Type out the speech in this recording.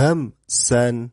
أهم سن